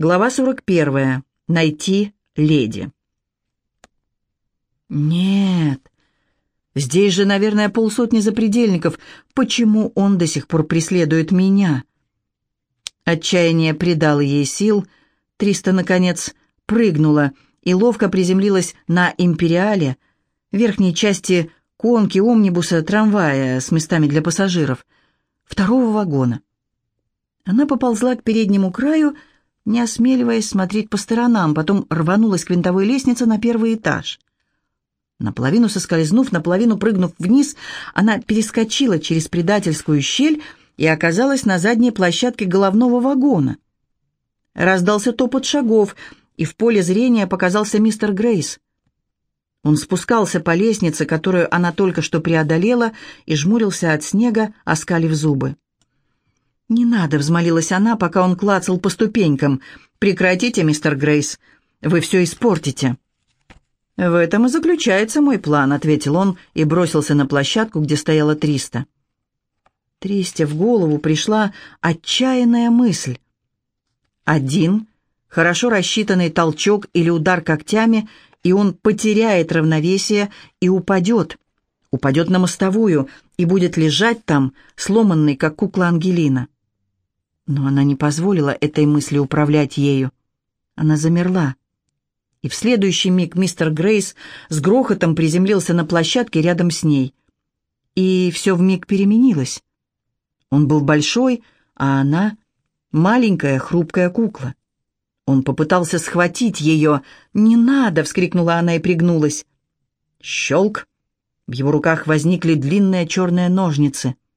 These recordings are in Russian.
Глава 41. Найти леди. Нет. Здесь же, наверное, полсотни запредельников. Почему он до сих пор преследует меня? Отчаяние придало ей сил. Триста, наконец, прыгнула и ловко приземлилась на империале, верхней части конки омнибуса трамвая с местами для пассажиров, второго вагона. Она поползла к переднему краю, не осмеливаясь смотреть по сторонам, потом рванулась к винтовой лестнице на первый этаж. Наполовину соскользнув, наполовину прыгнув вниз, она перескочила через предательскую щель и оказалась на задней площадке головного вагона. Раздался топот шагов, и в поле зрения показался мистер Грейс. Он спускался по лестнице, которую она только что преодолела, и жмурился от снега, оскалив зубы. «Не надо», — взмолилась она, пока он клацал по ступенькам. «Прекратите, мистер Грейс, вы все испортите». «В этом и заключается мой план», — ответил он и бросился на площадку, где стояло триста. Тристе в голову пришла отчаянная мысль. Один, хорошо рассчитанный толчок или удар когтями, и он потеряет равновесие и упадет. Упадет на мостовую и будет лежать там, сломанный, как кукла Ангелина. Но она не позволила этой мысли управлять ею. Она замерла. И в следующий миг мистер Грейс с грохотом приземлился на площадке рядом с ней. И все вмиг переменилось. Он был большой, а она — маленькая хрупкая кукла. Он попытался схватить ее. «Не надо!» — вскрикнула она и пригнулась. Щелк! В его руках возникли длинные черные ножницы —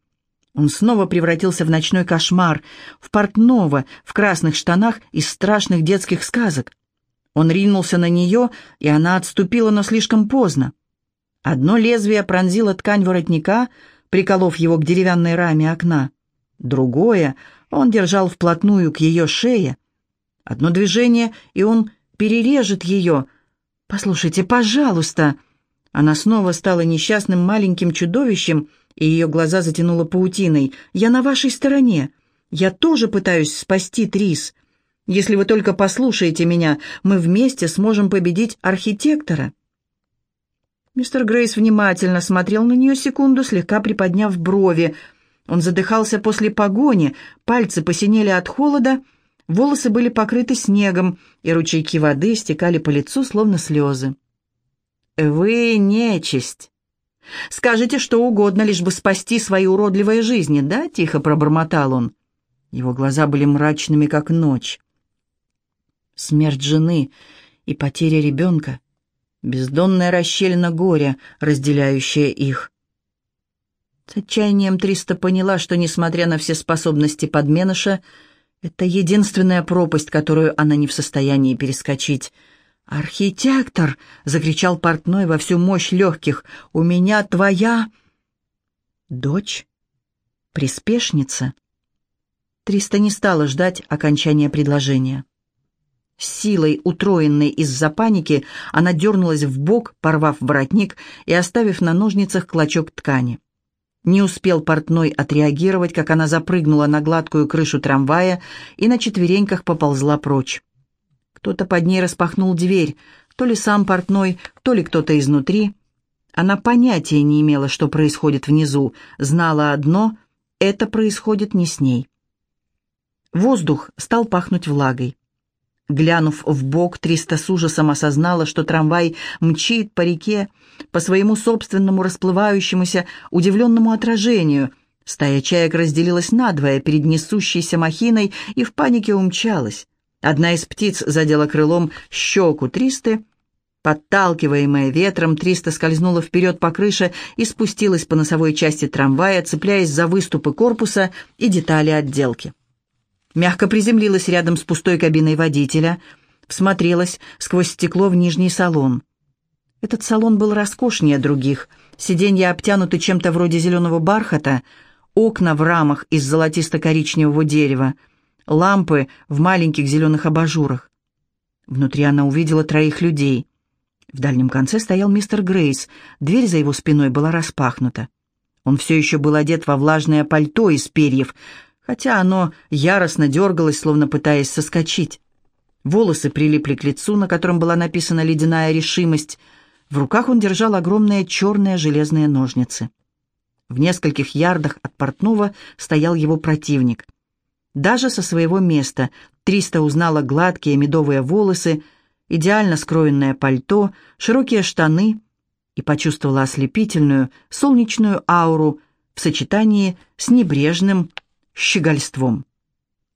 он снова превратился в ночной кошмар, в портного, в красных штанах из страшных детских сказок. Он ринулся на нее, и она отступила, но слишком поздно. Одно лезвие пронзило ткань воротника, приколов его к деревянной раме окна. Другое он держал вплотную к ее шее. Одно движение, и он перережет ее. «Послушайте, пожалуйста!» Она снова стала несчастным маленьким чудовищем, и ее глаза затянуло паутиной. «Я на вашей стороне. Я тоже пытаюсь спасти Трис. Если вы только послушаете меня, мы вместе сможем победить архитектора». Мистер Грейс внимательно смотрел на нее секунду, слегка приподняв брови. Он задыхался после погони, пальцы посинели от холода, волосы были покрыты снегом, и ручейки воды стекали по лицу, словно слезы. «Вы нечисть!» Скажите что угодно, лишь бы спасти свои уродливые жизни, да?» — тихо пробормотал он. Его глаза были мрачными, как ночь. Смерть жены и потеря ребенка, бездонная расщелина горя, разделяющая их. С отчаянием Триста поняла, что, несмотря на все способности подменыша, это единственная пропасть, которую она не в состоянии перескочить — «Архитектор!» — закричал портной во всю мощь легких. «У меня твоя...» «Дочь? Приспешница?» Триста не стала ждать окончания предложения. С силой, утроенной из-за паники, она дернулась в бок, порвав воротник и оставив на ножницах клочок ткани. Не успел портной отреагировать, как она запрыгнула на гладкую крышу трамвая и на четвереньках поползла прочь. Кто-то под ней распахнул дверь, то ли сам портной, то ли кто-то изнутри. Она понятия не имела, что происходит внизу, знала одно — это происходит не с ней. Воздух стал пахнуть влагой. Глянув в бок, Триста с ужасом осознала, что трамвай мчит по реке, по своему собственному расплывающемуся, удивленному отражению. Стая чаек разделилась надвое перед несущейся махиной и в панике умчалась. Одна из птиц задела крылом щеку Тристы. Подталкиваемая ветром, Триста скользнула вперед по крыше и спустилась по носовой части трамвая, цепляясь за выступы корпуса и детали отделки. Мягко приземлилась рядом с пустой кабиной водителя, всмотрелась сквозь стекло в нижний салон. Этот салон был роскошнее других. Сиденья обтянуты чем-то вроде зеленого бархата, окна в рамах из золотисто-коричневого дерева — лампы в маленьких зеленых абажурах. Внутри она увидела троих людей. В дальнем конце стоял мистер Грейс, дверь за его спиной была распахнута. Он все еще был одет во влажное пальто из перьев, хотя оно яростно дергалось, словно пытаясь соскочить. Волосы прилипли к лицу, на котором была написана ледяная решимость. В руках он держал огромные черные железные ножницы. В нескольких ярдах от портного стоял его противник. Даже со своего места Триста узнала гладкие медовые волосы, идеально скроенное пальто, широкие штаны и почувствовала ослепительную солнечную ауру в сочетании с небрежным щегольством.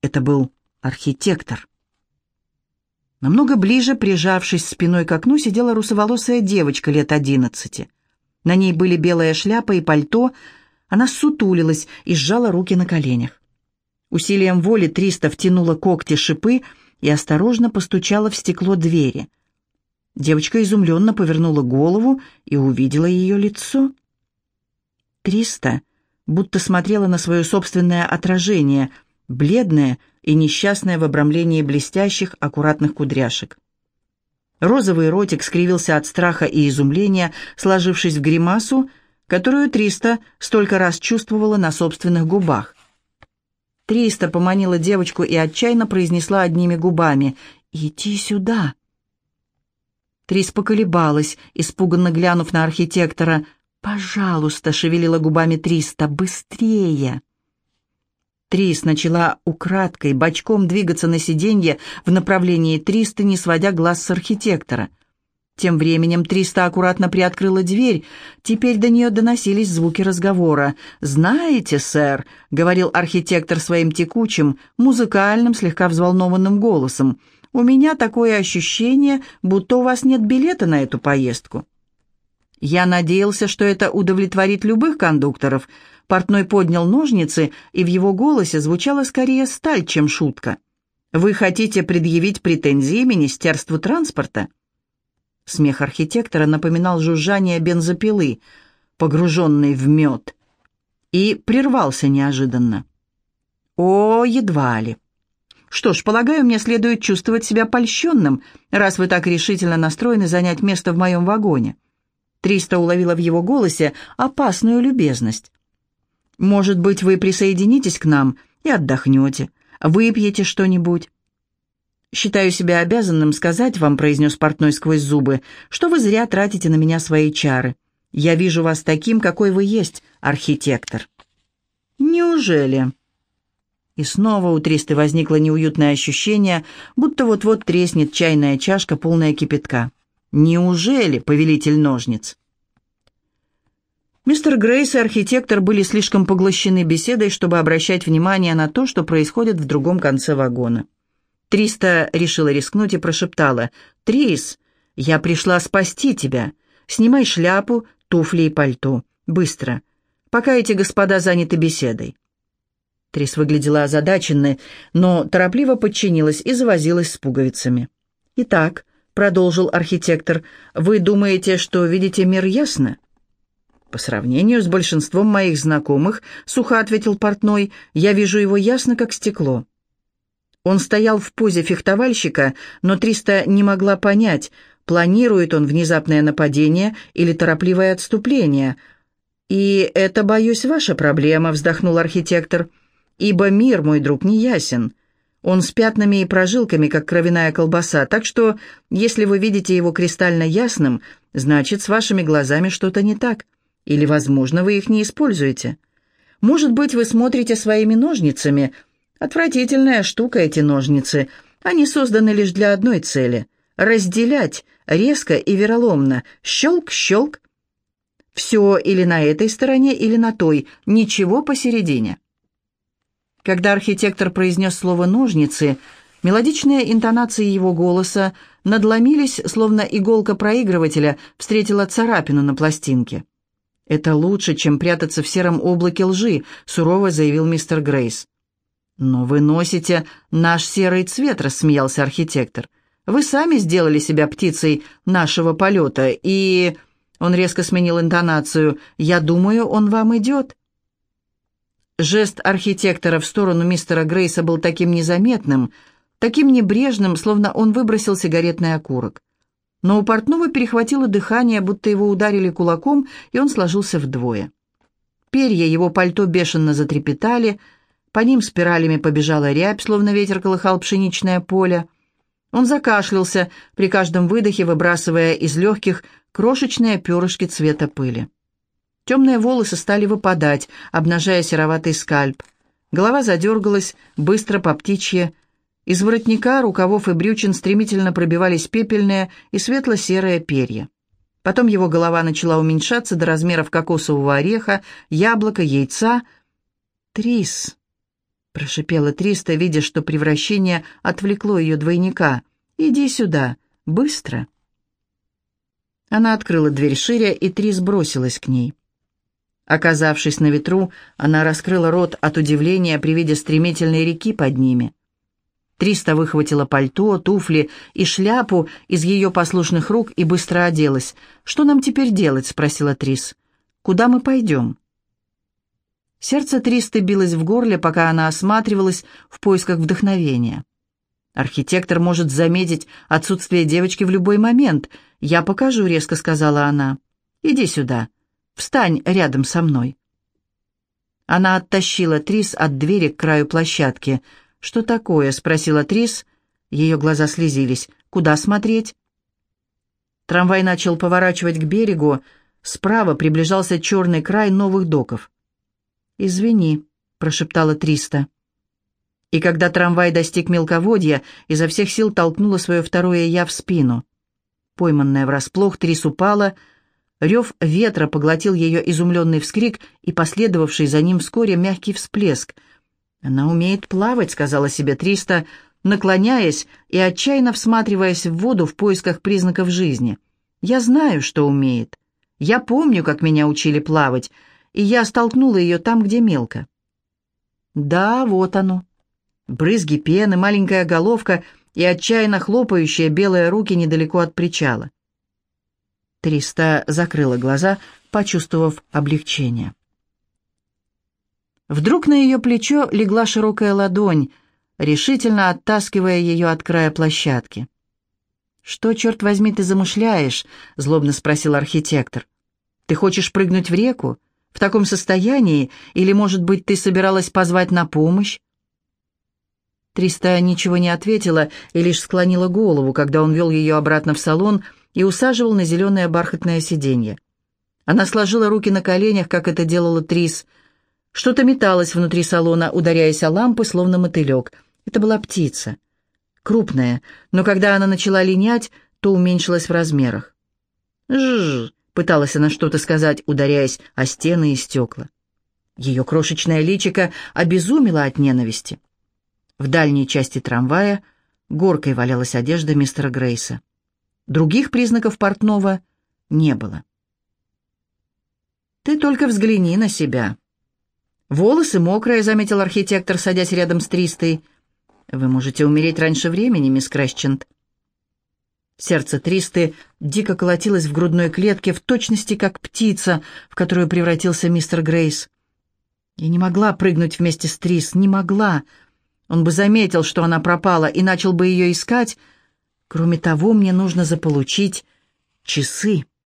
Это был архитектор. Намного ближе, прижавшись спиной к окну, сидела русоволосая девочка лет одиннадцати. На ней были белая шляпа и пальто. Она сутулилась и сжала руки на коленях. Усилием воли Триста втянула когти шипы и осторожно постучала в стекло двери. Девочка изумленно повернула голову и увидела ее лицо. Триста будто смотрела на свое собственное отражение, бледное и несчастное в обрамлении блестящих, аккуратных кудряшек. Розовый ротик скривился от страха и изумления, сложившись в гримасу, которую Триста столько раз чувствовала на собственных губах. Триста поманила девочку и отчаянно произнесла одними губами «Иди сюда». Трис поколебалась, испуганно глянув на архитектора. «Пожалуйста», — шевелила губами Триста, — «быстрее». Трис начала украдкой, бочком двигаться на сиденье в направлении Триста, не сводя глаз с архитектора. Тем временем Триста аккуратно приоткрыла дверь. Теперь до нее доносились звуки разговора. «Знаете, сэр», — говорил архитектор своим текучим, музыкальным, слегка взволнованным голосом, «у меня такое ощущение, будто у вас нет билета на эту поездку». Я надеялся, что это удовлетворит любых кондукторов, Портной поднял ножницы, и в его голосе звучала скорее сталь, чем шутка. «Вы хотите предъявить претензии Министерству транспорта?» Смех архитектора напоминал жужжание бензопилы, погруженной в мед, и прервался неожиданно. «О, едва ли!» «Что ж, полагаю, мне следует чувствовать себя польщенным, раз вы так решительно настроены занять место в моем вагоне». Триста уловила в его голосе опасную любезность. Может быть, вы присоединитесь к нам и отдохнете, выпьете что-нибудь. «Считаю себя обязанным сказать вам», — произнес портной сквозь зубы, «что вы зря тратите на меня свои чары. Я вижу вас таким, какой вы есть, архитектор». «Неужели?» И снова у Тристы возникло неуютное ощущение, будто вот-вот треснет чайная чашка, полная кипятка. «Неужели, повелитель ножниц?» Мистер Грейс и архитектор были слишком поглощены беседой, чтобы обращать внимание на то, что происходит в другом конце вагона. Триста решила рискнуть и прошептала. «Трис, я пришла спасти тебя. Снимай шляпу, туфли и пальто. Быстро. Пока эти господа заняты беседой». Трис выглядела озадаченной, но торопливо подчинилась и завозилась с пуговицами. «Итак», — продолжил архитектор, — «вы думаете, что видите мир ясно?» «По сравнению с большинством моих знакомых, — сухо ответил портной, — я вижу его ясно, как стекло». Он стоял в позе фехтовальщика, но Триста не могла понять, планирует он внезапное нападение или торопливое отступление. «И это, боюсь, ваша проблема», — вздохнул архитектор, «ибо мир, мой друг, не ясен. Он с пятнами и прожилками, как кровяная колбаса, так что, если вы видите его кристально ясным, значит, с вашими глазами что-то не так. Или, возможно, вы их не используете. Может быть, вы смотрите своими ножницами. Отвратительная штука эти ножницы. Они созданы лишь для одной цели — разделять резко и вероломно. Щелк-щелк. Все или на этой стороне, или на той, ничего посередине. Когда архитектор произнес слово «ножницы», мелодичные интонации его голоса надломились, словно иголка проигрывателя встретила царапину на пластинке. «Это лучше, чем прятаться в сером облаке лжи», — сурово заявил мистер Грейс. «Но вы носите наш серый цвет», — рассмеялся архитектор. «Вы сами сделали себя птицей нашего полета, и...» Он резко сменил интонацию. «Я думаю, он вам идет». Жест архитектора в сторону мистера Грейса был таким незаметным, таким небрежным, словно он выбросил сигаретный окурок но у портного перехватило дыхание, будто его ударили кулаком, и он сложился вдвое. Перья его пальто бешено затрепетали, по ним спиралями побежала рябь, словно ветер колыхал пшеничное поле. Он закашлялся, при каждом выдохе выбрасывая из легких крошечные перышки цвета пыли. Темные волосы стали выпадать, обнажая сероватый скальп. Голова задергалась, быстро по птичье. Из воротника, рукавов и брючин стремительно пробивались пепельные и светло-серые перья. Потом его голова начала уменьшаться до размеров кокосового ореха, яблока, яйца. «Трис!» Прошипела Триста, видя, что превращение отвлекло ее двойника. «Иди сюда, быстро!» Она открыла дверь шире, и Трис бросилась к ней. Оказавшись на ветру, она раскрыла рот от удивления при виде стремительной реки под ними. Триста выхватила пальто, туфли и шляпу из ее послушных рук и быстро оделась. «Что нам теперь делать?» — спросила Трис. «Куда мы пойдем?» Сердце Тристы билось в горле, пока она осматривалась в поисках вдохновения. «Архитектор может заметить отсутствие девочки в любой момент. Я покажу», — резко сказала она. «Иди сюда. Встань рядом со мной». Она оттащила Трис от двери к краю площадки. «Что такое?» — спросила Трис. Ее глаза слезились. «Куда смотреть?» Трамвай начал поворачивать к берегу. Справа приближался черный край новых доков. «Извини», — прошептала Триста. И когда трамвай достиг мелководья, изо всех сил толкнула свое второе «я» в спину. Пойманная врасплох, Трис упала. Рев ветра поглотил ее изумленный вскрик и последовавший за ним вскоре мягкий всплеск. «Она умеет плавать», — сказала себе Триста, наклоняясь и отчаянно всматриваясь в воду в поисках признаков жизни. «Я знаю, что умеет. Я помню, как меня учили плавать и я столкнула ее там, где мелко. Да, вот оно. Брызги пены, маленькая головка и отчаянно хлопающие белые руки недалеко от причала. Триста закрыла глаза, почувствовав облегчение. Вдруг на ее плечо легла широкая ладонь, решительно оттаскивая ее от края площадки. «Что, черт возьми, ты замышляешь?» — злобно спросил архитектор. «Ты хочешь прыгнуть в реку? В таком состоянии, или, может быть, ты собиралась позвать на помощь?» Триста ничего не ответила и лишь склонила голову, когда он вел ее обратно в салон и усаживал на зеленое бархатное сиденье. Она сложила руки на коленях, как это делала Трис. Что-то металось внутри салона, ударяясь о лампы, словно мотылек. Это была птица. Крупная, но когда она начала линять, то уменьшилась в размерах. «Жжж!» Пыталась она что-то сказать, ударяясь о стены и стекла. Ее крошечное личико обезумело от ненависти. В дальней части трамвая горкой валялась одежда мистера Грейса. Других признаков портного не было. «Ты только взгляни на себя». «Волосы мокрые», — заметил архитектор, садясь рядом с Тристой. «Вы можете умереть раньше времени, мисс Крэсчент». Сердце Тристы дико колотилось в грудной клетке, в точности как птица, в которую превратился мистер Грейс. Я не могла прыгнуть вместе с Трис, не могла. Он бы заметил, что она пропала, и начал бы ее искать. Кроме того, мне нужно заполучить часы.